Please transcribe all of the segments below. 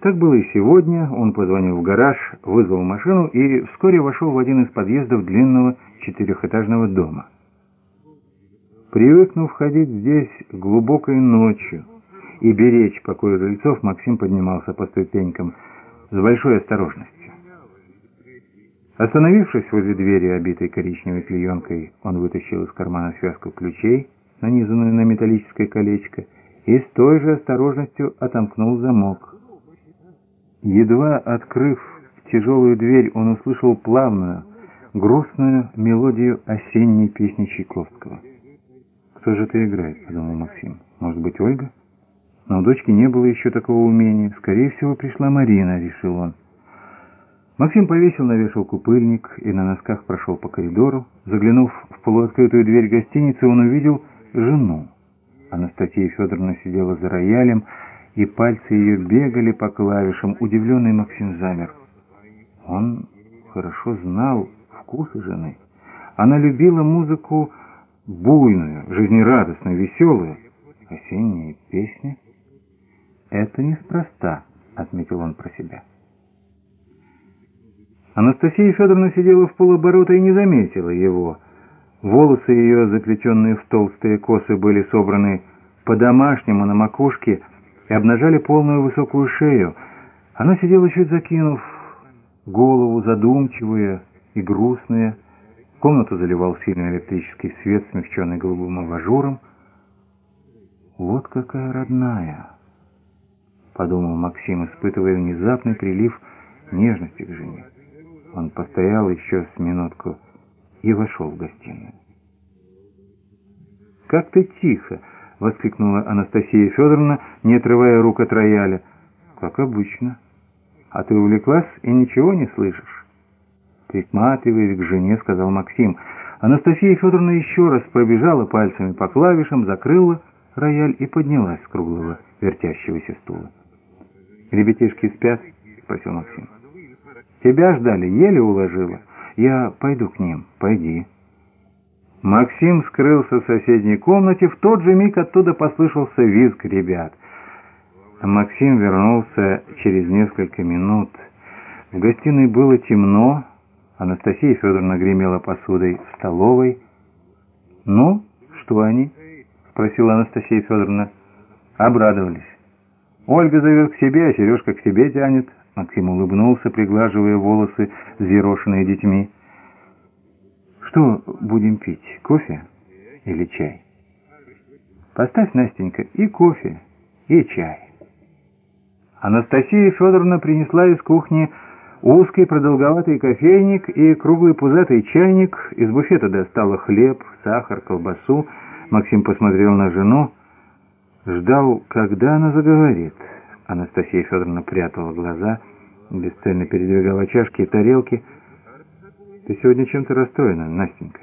Так было и сегодня. Он позвонил в гараж, вызвал машину и вскоре вошел в один из подъездов длинного четырехэтажного дома. Привыкнув ходить здесь глубокой ночью и беречь покой жильцов, Максим поднимался по ступенькам с большой осторожностью. Остановившись возле двери, обитой коричневой клеенкой, он вытащил из кармана связку ключей, нанизанную на металлическое колечко, и с той же осторожностью отомкнул замок. Едва открыв тяжелую дверь, он услышал плавную, грустную мелодию осенней песни Чайковского. «Кто же это играет?» — подумал Максим. «Может быть, Ольга?» Но у дочки не было еще такого умения. Скорее всего, пришла Марина, решил он. Максим повесил на вешалку пыльник и на носках прошел по коридору. Заглянув в полуоткрытую дверь гостиницы, он увидел жену. Анастасия Федоровна сидела за роялем, и пальцы ее бегали по клавишам. Удивленный Максим замер. Он хорошо знал вкусы жены. Она любила музыку буйную, жизнерадостную, веселую. Осенние песни. «Это неспроста», — отметил он про себя. Анастасия Федоровна сидела в полоборота и не заметила его. Волосы ее, заплетенные в толстые косы, были собраны по-домашнему на макушке и обнажали полную высокую шею. Она сидела чуть закинув голову, задумчивая и грустная. Комнату заливал сильный электрический свет, смягченный голубым абажуром. «Вот какая родная!» — подумал Максим, испытывая внезапный прилив нежности к жене. Он постоял еще с минутку и вошел в гостиную. «Как ты тихо!» — воскликнула Анастасия Федоровна, не отрывая рук от рояля. «Как обычно. А ты увлеклась и ничего не слышишь?» Присматриваясь к жене, сказал Максим. Анастасия Федоровна еще раз пробежала пальцами по клавишам, закрыла рояль и поднялась с круглого вертящегося стула. «Ребятишки спят?» — спросил Максим. «Тебя ждали, еле уложила. Я пойду к ним. Пойди». Максим скрылся в соседней комнате. В тот же миг оттуда послышался визг ребят. Максим вернулся через несколько минут. В гостиной было темно. Анастасия Федоровна гремела посудой в столовой. «Ну, что они?» — спросила Анастасия Федоровна. Обрадовались. Ольга зовет к себе, а Сережка к себе тянет. Максим улыбнулся, приглаживая волосы, взъерошенные детьми. «Что будем пить, кофе или чай?» «Поставь, Настенька, и кофе, и чай». Анастасия Федоровна принесла из кухни узкий продолговатый кофейник и круглый пузатый чайник. Из буфета достала хлеб, сахар, колбасу. Максим посмотрел на жену. Ждал, когда она заговорит. Анастасия Федоровна прятала глаза, бесцельно передвигала чашки и тарелки. «Ты сегодня чем-то расстроена, Настенька?»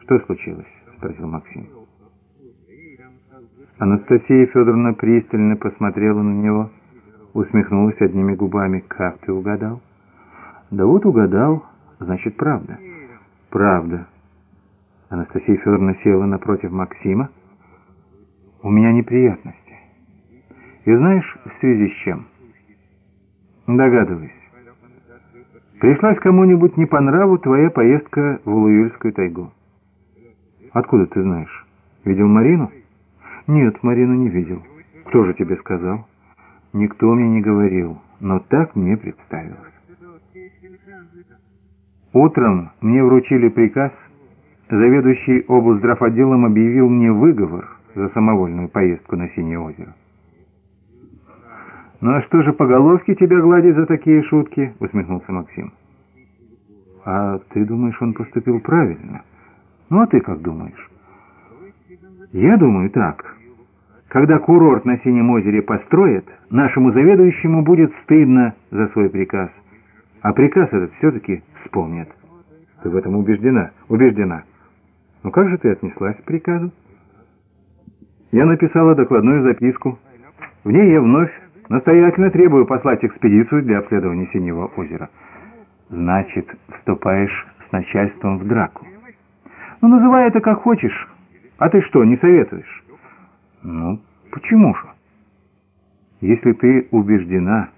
«Что случилось?» — спросил Максим. Анастасия Федоровна пристально посмотрела на него, усмехнулась одними губами. «Как ты угадал?» «Да вот угадал, значит, правда». «Правда». Анастасия Федоровна села напротив Максима, у меня неприятности. И знаешь, в связи с чем? Догадываюсь. Пришлась кому-нибудь не по нраву твоя поездка в Улуюльскую тайгу. Откуда ты знаешь? Видел Марину? Нет, Марину не видел. Кто же тебе сказал? Никто мне не говорил, но так мне представилось. Утром мне вручили приказ, заведующий облздравотделом объявил мне выговор – за самовольную поездку на Синее озеро. «Ну а что же по головке тебя гладить за такие шутки?» — усмехнулся Максим. «А ты думаешь, он поступил правильно? Ну а ты как думаешь?» «Я думаю так. Когда курорт на Синем озере построят, нашему заведующему будет стыдно за свой приказ. А приказ этот все-таки вспомнят». «Ты в этом убеждена?» «Убеждена». «Ну как же ты отнеслась к приказу?» Я написала докладную записку. В ней я вновь настоятельно требую послать экспедицию для обследования Синего озера. Значит, вступаешь с начальством в драку. Ну, называй это как хочешь. А ты что, не советуешь? Ну, почему же? Если ты убеждена,